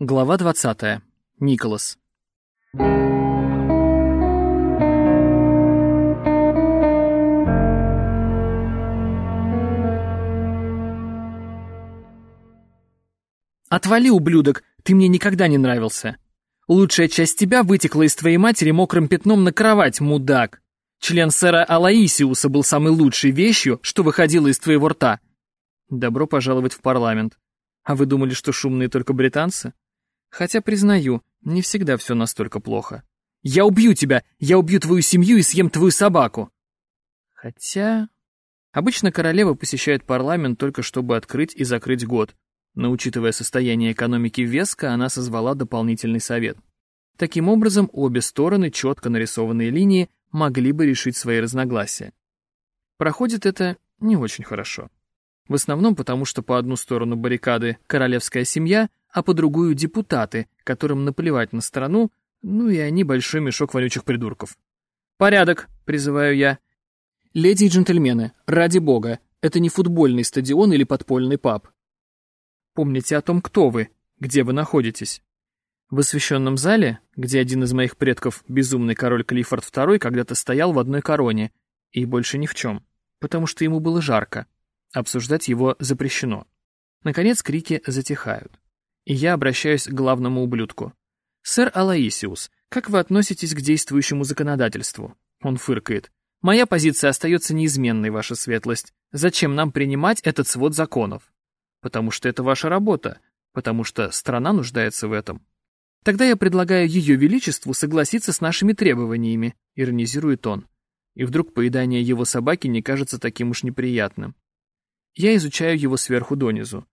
Глава 20. Николас. «Отвали, ублюдок! Ты мне никогда не нравился! Лучшая часть тебя вытекла из твоей матери мокрым пятном на кровать, мудак! Член сэра Алаисиуса был самой лучшей вещью, что выходило из твоего рта! Добро пожаловать в парламент! А вы думали, что шумные только британцы?» Хотя, признаю, не всегда все настолько плохо. «Я убью тебя! Я убью твою семью и съем твою собаку!» Хотя... Обычно королева посещает парламент только чтобы открыть и закрыть год, но учитывая состояние экономики Веска, она созвала дополнительный совет. Таким образом, обе стороны, четко нарисованные линии, могли бы решить свои разногласия. Проходит это не очень хорошо. В основном потому, что по одну сторону баррикады королевская семья, а по другую депутаты, которым наплевать на страну, ну и они большой мешок вонючих придурков. «Порядок!» — призываю я. «Леди и джентльмены, ради бога, это не футбольный стадион или подпольный паб. Помните о том, кто вы, где вы находитесь. В освященном зале, где один из моих предков, безумный король Клиффорд II, когда-то стоял в одной короне, и больше ни в чем, потому что ему было жарко. Обсуждать его запрещено. Наконец крики затихают и я обращаюсь к главному ублюдку. «Сэр Алаисиус, как вы относитесь к действующему законодательству?» Он фыркает. «Моя позиция остается неизменной, ваша светлость. Зачем нам принимать этот свод законов?» «Потому что это ваша работа, потому что страна нуждается в этом». «Тогда я предлагаю Ее Величеству согласиться с нашими требованиями», — иронизирует он. И вдруг поедание его собаки не кажется таким уж неприятным. Я изучаю его сверху донизу.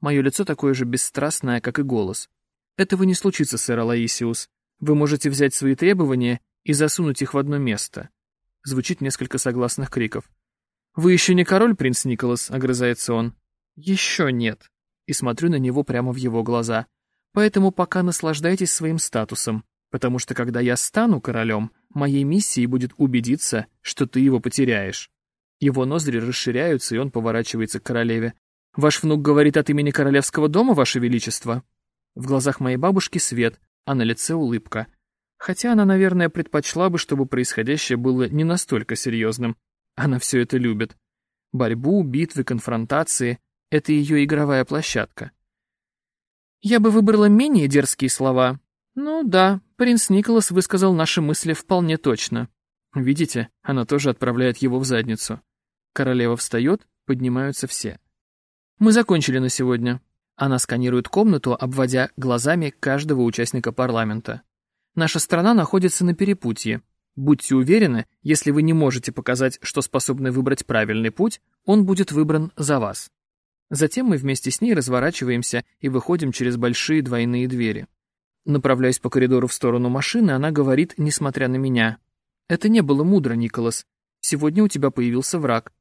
Мое лицо такое же бесстрастное, как и голос. Этого не случится, сэр Алаисиус. Вы можете взять свои требования и засунуть их в одно место. Звучит несколько согласных криков. «Вы еще не король, принц Николас?» — огрызается он. «Еще нет». И смотрю на него прямо в его глаза. «Поэтому пока наслаждайтесь своим статусом, потому что когда я стану королем, моей миссией будет убедиться, что ты его потеряешь». Его ноздри расширяются, и он поворачивается к королеве. Ваш внук говорит от имени королевского дома, ваше величество?» В глазах моей бабушки свет, а на лице улыбка. Хотя она, наверное, предпочла бы, чтобы происходящее было не настолько серьезным. Она все это любит. Борьбу, битвы, конфронтации — это ее игровая площадка. Я бы выбрала менее дерзкие слова. Ну да, принц Николас высказал наши мысли вполне точно. Видите, она тоже отправляет его в задницу. Королева встает, поднимаются все. Мы закончили на сегодня. Она сканирует комнату, обводя глазами каждого участника парламента. Наша страна находится на перепутье. Будьте уверены, если вы не можете показать, что способны выбрать правильный путь, он будет выбран за вас. Затем мы вместе с ней разворачиваемся и выходим через большие двойные двери. Направляясь по коридору в сторону машины, она говорит, несмотря на меня. «Это не было мудро, Николас. Сегодня у тебя появился враг.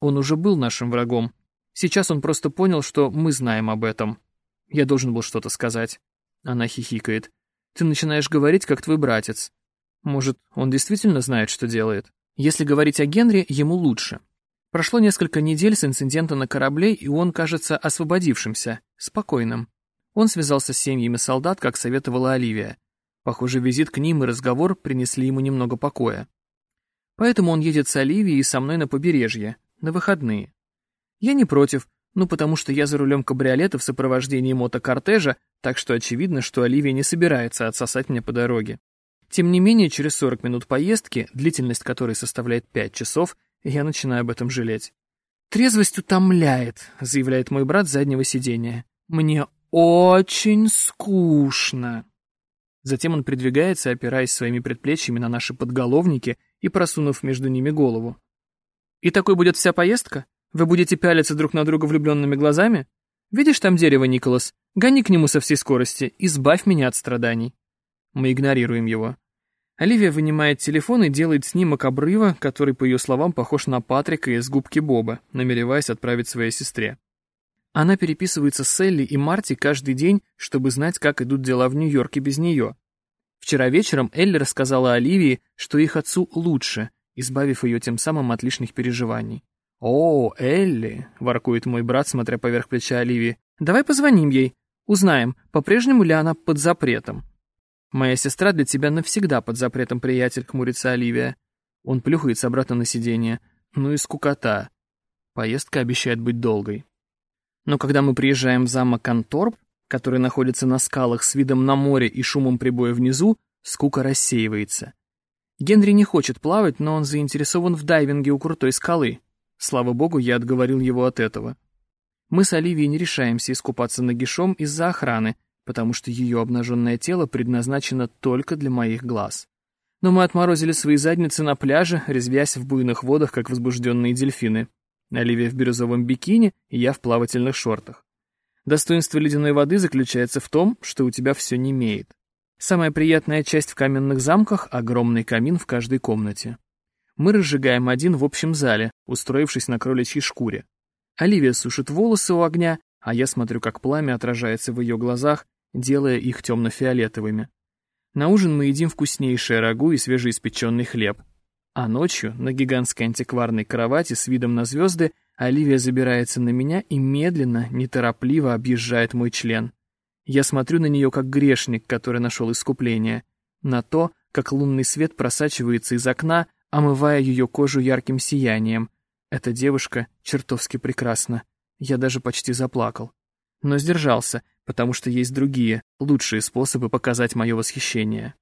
Он уже был нашим врагом, Сейчас он просто понял, что мы знаем об этом. Я должен был что-то сказать. Она хихикает. Ты начинаешь говорить, как твой братец. Может, он действительно знает, что делает? Если говорить о Генри, ему лучше. Прошло несколько недель с инцидента на корабле, и он кажется освободившимся, спокойным. Он связался с семьями солдат, как советовала Оливия. Похоже, визит к ним и разговор принесли ему немного покоя. Поэтому он едет с Оливией и со мной на побережье, на выходные. Я не против, ну потому что я за рулем кабриолета в сопровождении мотокортежа, так что очевидно, что Оливия не собирается отсосать мне по дороге. Тем не менее, через 40 минут поездки, длительность которой составляет 5 часов, я начинаю об этом жалеть. «Трезвость утомляет», — заявляет мой брат с заднего сиденья. «Мне очень скучно». Затем он придвигается, опираясь своими предплечьями на наши подголовники и просунув между ними голову. «И такой будет вся поездка?» Вы будете пялиться друг на друга влюбленными глазами? Видишь там дерево, Николас? Гони к нему со всей скорости, избавь меня от страданий. Мы игнорируем его. Оливия вынимает телефон и делает снимок обрыва, который, по ее словам, похож на Патрика из губки Боба, намереваясь отправить своей сестре. Она переписывается с Элли и Марти каждый день, чтобы знать, как идут дела в Нью-Йорке без нее. Вчера вечером Элли рассказала Оливии, что их отцу лучше, избавив ее тем самым от лишних переживаний. «О, Элли!» — воркует мой брат, смотря поверх плеча Оливии. «Давай позвоним ей. Узнаем, по-прежнему ли она под запретом. Моя сестра для тебя навсегда под запретом, приятель, хмурится Оливия. Он плюхается обратно на сиденье. Ну и скукота. Поездка обещает быть долгой. Но когда мы приезжаем в замок Конторп, который находится на скалах с видом на море и шумом прибоя внизу, скука рассеивается. Генри не хочет плавать, но он заинтересован в дайвинге у крутой скалы. Слава богу, я отговорил его от этого. Мы с Оливией не решаемся искупаться нагишом из-за охраны, потому что ее обнаженное тело предназначено только для моих глаз. Но мы отморозили свои задницы на пляже, резвясь в буйных водах, как возбужденные дельфины. Оливия в бирюзовом бикини, и я в плавательных шортах. Достоинство ледяной воды заключается в том, что у тебя все не имеет. Самая приятная часть в каменных замках — огромный камин в каждой комнате. Мы разжигаем один в общем зале, устроившись на кроличьей шкуре. Оливия сушит волосы у огня, а я смотрю, как пламя отражается в ее глазах, делая их темно-фиолетовыми. На ужин мы едим вкуснейшее рагу и свежеиспеченный хлеб. А ночью, на гигантской антикварной кровати с видом на звезды, Оливия забирается на меня и медленно, неторопливо объезжает мой член. Я смотрю на нее как грешник, который нашел искупление. На то, как лунный свет просачивается из окна, омывая ее кожу ярким сиянием. Эта девушка чертовски прекрасна. Я даже почти заплакал. Но сдержался, потому что есть другие, лучшие способы показать мое восхищение.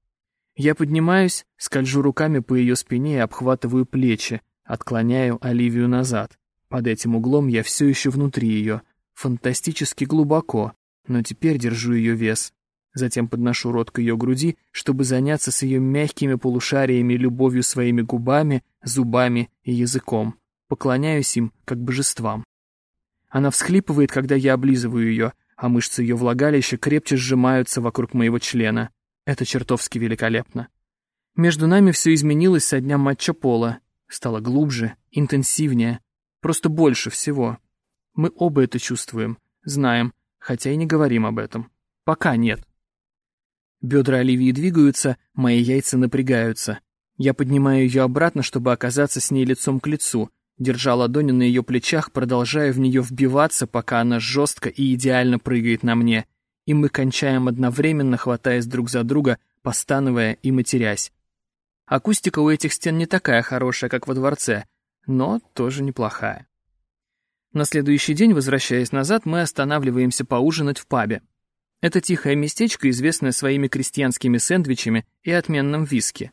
Я поднимаюсь, скольжу руками по ее спине и обхватываю плечи, отклоняю Оливию назад. Под этим углом я все еще внутри ее, фантастически глубоко, но теперь держу ее вес. Затем подношу рот к ее груди, чтобы заняться с ее мягкими полушариями любовью своими губами, зубами и языком. Поклоняюсь им, как божествам. Она всхлипывает, когда я облизываю ее, а мышцы ее влагалища крепче сжимаются вокруг моего члена. Это чертовски великолепно. Между нами все изменилось со дня матча пола. Стало глубже, интенсивнее, просто больше всего. Мы оба это чувствуем, знаем, хотя и не говорим об этом. Пока нет. Бедра Оливии двигаются, мои яйца напрягаются. Я поднимаю ее обратно, чтобы оказаться с ней лицом к лицу, держа ладони на ее плечах, продолжая в нее вбиваться, пока она жестко и идеально прыгает на мне, и мы кончаем одновременно, хватаясь друг за друга, постановая и матерясь. Акустика у этих стен не такая хорошая, как во дворце, но тоже неплохая. На следующий день, возвращаясь назад, мы останавливаемся поужинать в пабе. Это тихое местечко, известное своими крестьянскими сэндвичами и отменным виски.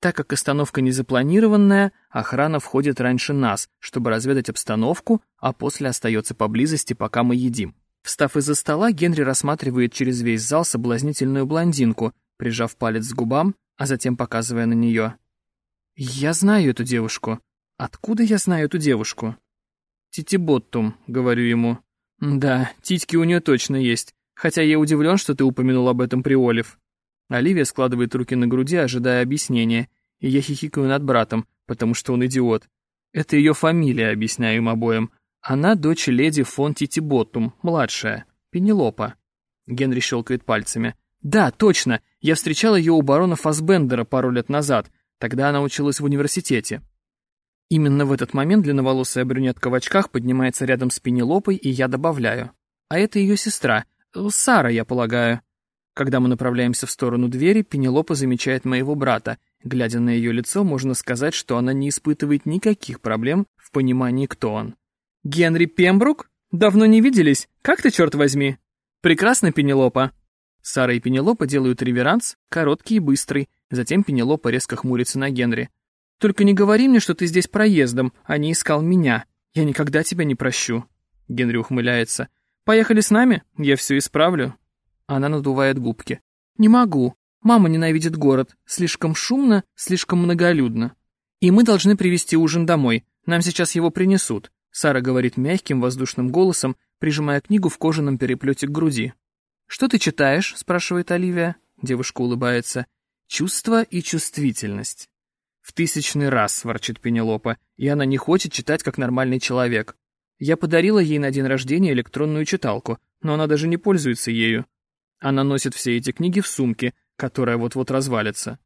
Так как остановка незапланированная, охрана входит раньше нас, чтобы разведать обстановку, а после остается поблизости, пока мы едим. Встав из-за стола, Генри рассматривает через весь зал соблазнительную блондинку, прижав палец к губам, а затем показывая на нее. «Я знаю эту девушку. Откуда я знаю эту девушку?» «Титиботтум», — говорю ему. «Да, титьки у нее точно есть, хотя я удивлен, что ты упомянул об этом при Олив». Оливия складывает руки на груди, ожидая объяснения, и я хихикаю над братом, потому что он идиот. Это ее фамилия, объясняю им обоим. Она дочь леди фон Титиботтум, младшая, Пенелопа. Генри щелкает пальцами. «Да, точно, я встречал ее у барона Фасбендера пару лет назад, тогда она училась в университете». Именно в этот момент длинноволосая брюнетка в очках поднимается рядом с Пенелопой, и я добавляю. А это ее сестра, Сара, я полагаю. Когда мы направляемся в сторону двери, Пенелопа замечает моего брата. Глядя на ее лицо, можно сказать, что она не испытывает никаких проблем в понимании, кто он. «Генри Пембрук? Давно не виделись? Как ты, черт возьми?» «Прекрасно, Пенелопа». Сара и Пенелопа делают реверанс, короткий и быстрый. Затем Пенелопа резко хмурится на Генри. «Только не говори мне, что ты здесь проездом, а не искал меня. Я никогда тебя не прощу». Генри ухмыляется. «Поехали с нами? Я все исправлю». Она надувает губки. «Не могу. Мама ненавидит город. Слишком шумно, слишком многолюдно. И мы должны привезти ужин домой. Нам сейчас его принесут», Сара говорит мягким, воздушным голосом, прижимая книгу в кожаном переплете к груди. «Что ты читаешь?» — спрашивает Оливия. Девушка улыбается. «Чувство и чувствительность». «В тысячный раз», — ворчит Пенелопа, и она не хочет читать как нормальный человек. Я подарила ей на день рождения электронную читалку, но она даже не пользуется ею. Она носит все эти книги в сумке, которая вот-вот развалится.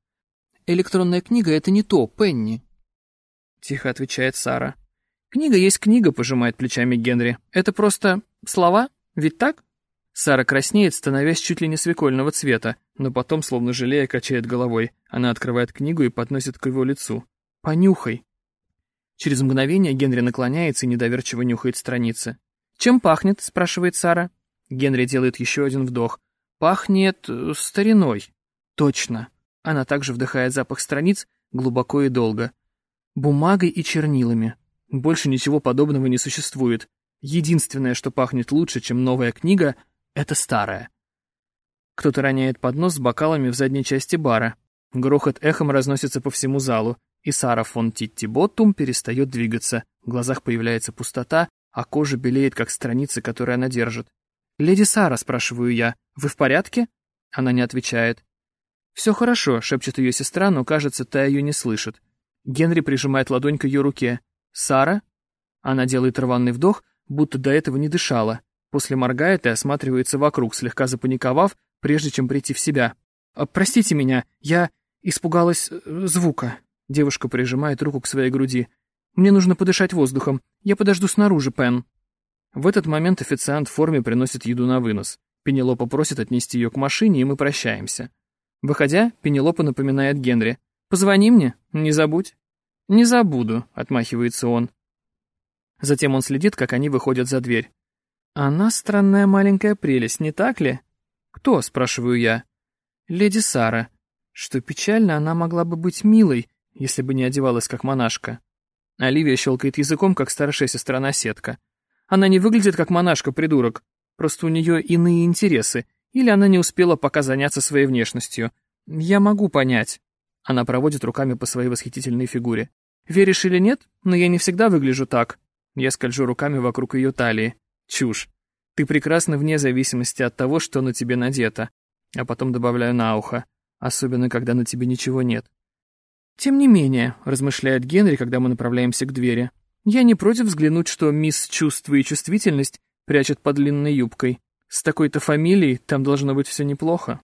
«Электронная книга — это не то, Пенни», — тихо отвечает Сара. «Книга есть книга», — пожимает плечами Генри. «Это просто слова, ведь так?» Сара краснеет, становясь чуть ли не свекольного цвета, но потом, словно жалея, качает головой. Она открывает книгу и подносит к его лицу. «Понюхай». Через мгновение Генри наклоняется и недоверчиво нюхает страницы. «Чем пахнет?» — спрашивает Сара. Генри делает еще один вдох. «Пахнет... Э, стариной». «Точно». Она также вдыхает запах страниц глубоко и долго. «Бумагой и чернилами. Больше ничего подобного не существует. Единственное, что пахнет лучше, чем новая книга, — это старая». Кто-то роняет поднос с бокалами в задней части бара. Грохот эхом разносится по всему залу, и Сара фон Титти Боттум перестает двигаться. В глазах появляется пустота, а кожа белеет, как страницы, которые она держит. «Леди Сара», — спрашиваю я, — «вы в порядке?» Она не отвечает. «Все хорошо», — шепчет ее сестра, но, кажется, та ее не слышит. Генри прижимает ладонь к ее руке. «Сара?» Она делает рваный вдох, будто до этого не дышала. После моргает и осматривается вокруг, слегка запаниковав, прежде чем прийти в себя. «А, «Простите меня, я испугалась э, звука». Девушка прижимает руку к своей груди. «Мне нужно подышать воздухом. Я подожду снаружи, Пен». В этот момент официант в форме приносит еду на вынос. Пенелопа просит отнести ее к машине, и мы прощаемся. Выходя, Пенелопа напоминает Генри. «Позвони мне, не забудь». «Не забуду», — отмахивается он. Затем он следит, как они выходят за дверь. «Она странная маленькая прелесть, не так ли?» «Кто?» — спрашиваю я. «Леди Сара. Что печально, она могла бы быть милой, если бы не одевалась как монашка». Оливия щелкает языком, как старшая сестра-наседка. Она не выглядит как монашка, придурок. Просто у нее иные интересы, или она не успела пока заняться своей внешностью. Я могу понять. Она проводит руками по своей восхитительной фигуре. Веришь или нет, но я не всегда выгляжу так. Я скольжу руками вокруг ее талии. Чушь. Ты прекрасна вне зависимости от того, что на тебе надето. А потом добавляю на ухо. Особенно, когда на тебе ничего нет. Тем не менее, размышляет Генри, когда мы направляемся к двери. Я не против взглянуть, что мисс Чувство и Чувствительность прячет под длинной юбкой. С такой-то фамилией там должно быть все неплохо.